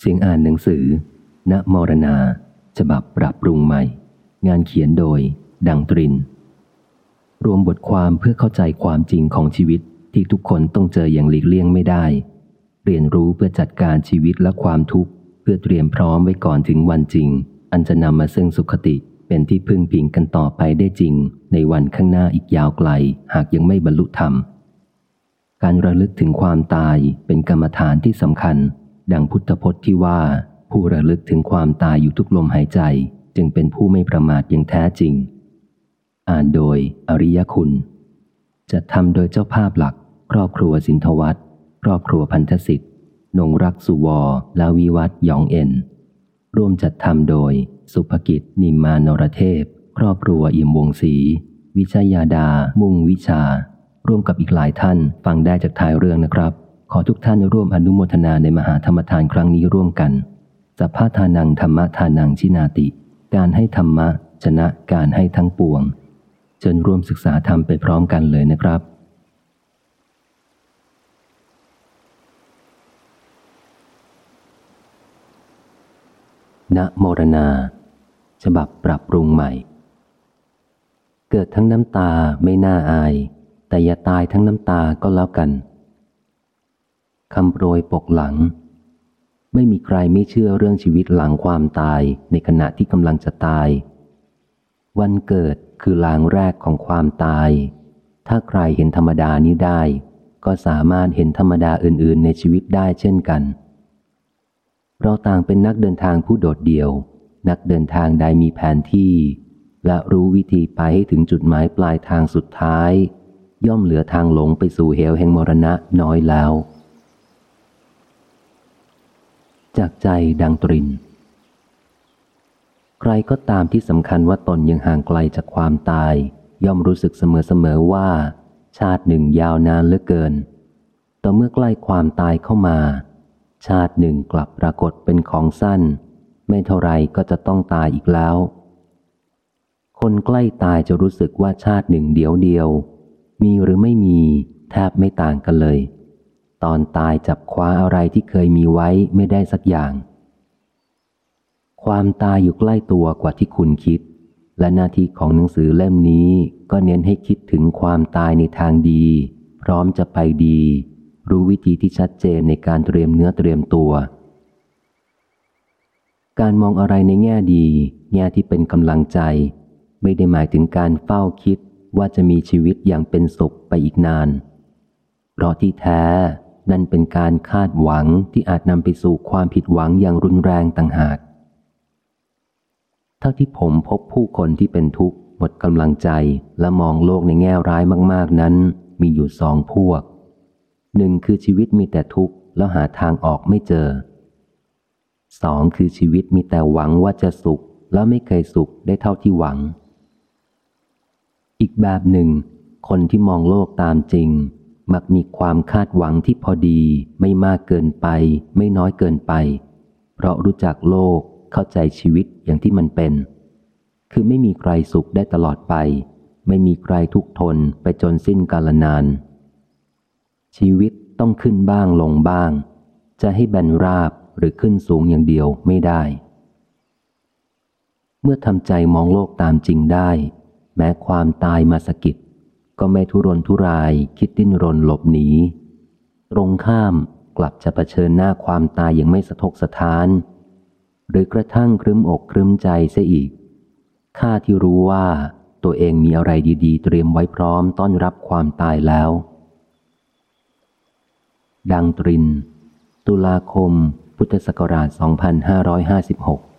เสียงอ่านหนังสือ ณมรณา ฉบับปรับปรุงใหม่ งานเขียนโดย ดังตริน รวมบทความเพื่อเข้าใจความจริงของชีวิตที่ทุกคนต้องเจออย่างหลีกเลี่ยงไม่ได้ เรียนรู้เพื่อจัดการชีวิตและความทุกข์ เพื่อเตรียมพร้อมไว้ก่อนถึงวันจริง อันจะนำมาซึ่งสุขติเป็นที่พึ่งพิงกันต่อไปได้จริง ในวันข้างหน้าอีกยาวไกล หากยังไม่บรรลุธรรม การระลึกถึงความตายเป็นกรรมฐานที่สำคัญ ดังพุทธพจน์ที่ว่า ผู้ระลึกถึงความตายอยู่ทุกลมหายใจ จึงเป็นผู้ไม่ประมาทอย่างแท้จริง อ่านโดยอริยคุณ จะทำโดยเจ้าภาพหลัก ครอบครัวสินทวัตครอบครัวพันธสิทธิ์นงรักสุวอและวิวัตยองเอ็น ร่วมจัดทำโดย สุภกิจ นิมมานรเทพ ครอบครัวอิ่มวงศรีวิชยาดา มุ่งวิชา ร่วมกับอีกหลายท่านฟังได้จากท้ายเรื่องนะครับ ขอทุกท่านร่วมอนุโมทนาในมหาธรรมทานครั้งนี้ร่วมกันสัพพะทานังธรรมทานังชินาติ การให้ธรรมะชนะการให้ทั้งปวง เชิญร่วมศึกษาธรรมไปพร้อมกันเลยนะครับณโมรณา ฉบับปรับปรุงใหม่ เกิดทั้งน้ำตาไม่น่าอาย แต่อย่าตายทั้งน้ำตาก็แล้วกัน คำโปรยปกหลัง ไม่มีใครไม่เชื่อเรื่องชีวิตหลังความตายในขณะที่กำลังจะตาย วันเกิดคือลางแรกของความตาย ถ้าใครเห็นธรรมดานี้ได้ ก็สามารถเห็นธรรมดาอื่น ๆ ในชีวิตได้เช่นกัน เราต่างเป็นนักเดินทางผู้โดดเดี่ยว นักเดินทางใดมีแผนที่ และรู้วิธีไปให้ถึงจุดหมายปลายทางสุดท้าย ย่อมเหลือทางหลงไปสู่เหวแห่งมรณะน้อยแล้ว จากใจดังตริน ใครก็ตามที่สำคัญว่าตนยังห่างไกลจากความตาย ย่อมรู้สึกเสมอๆว่า ชาติหนึ่งยาวนานเหลือเกิน แต่เมื่อใกล้ความตายเข้ามา ชาติหนึ่งกลับปรากฏเป็นของสั้น ไม่เท่าไรก็จะต้องตายอีกแล้ว คนใกล้ตายจะรู้สึกว่าชาติหนึ่งเดียวเดียว มีหรือไม่มีแทบไม่ต่างกันเลย ตอนตายจับคว้าอะไรที่เคยมีไว้ไม่ได้สักอย่าง ความตายอยู่ใกล้ตัวกว่าที่คุณคิด และหน้าที่ของหนังสือเล่มนี้ก็เน้นให้คิดถึงความตายในทางดี พร้อมจะไปดี รู้วิธีที่ชัดเจนในการเตรียมเนื้อเตรียมตัว การมองอะไรในแง่ดี แง่ที่เป็นกำลังใจ ไม่ได้หมายถึงการเฝ้าคิดว่าจะมีชีวิตอย่างเป็นสุขไปอีกนาน เพราะที่แท้ นั่นเป็นการคาดหวังที่อาจนำไปสู่ความผิดหวังอย่างรุนแรงต่างหาก เท่าที่ผมพบผู้คนที่เป็นทุกข์หมดกำลังใจและมองโลกในแง่ร้ายมาก ๆ นั้น มีอยู่สองพวก หนึ่งคือชีวิตมีแต่ทุกข์แล้วหาทางออกไม่เจอสองคือชีวิตมีแต่หวังว่าจะสุข แล้วไม่เคยสุขได้เท่าที่หวัง อีกแบบหนึ่ง คนที่มองโลกตามจริง มักมีความคาดหวังที่พอดีไม่มากเกินไป ไม่น้อยเกินไป เพราะรู้จักโลกเข้าใจชีวิตอย่างที่มันเป็น คือไม่มีใครสุขได้ตลอดไป ไม่มีใครทุกทนไปจนสิ้นกาลนาน ชีวิตต้องขึ้นบ้างลงบ้าง จะให้แบนราบหรือขึ้นสูงอย่างเดียวไม่ได้ เมื่อทำใจมองโลกตามจริงได้ แม้ความตายมาสกิด ก็ไม่ทุรนทุรายคิดดิ้นรนหลบหนี ตรงข้ามกลับจะะเผชิญหน้าความตายอย่างไม่สะทกสะท้าน หรือกระทั่งครึ้มอกครึ้มใจเสียอีก ข้าที่รู้ว่าตัวเองมีอะไรดีๆ เตรียมไว้พร้อมต้อนรับความตายแล้ว ดังตริน ตุลาคม พุทธศักราช 2556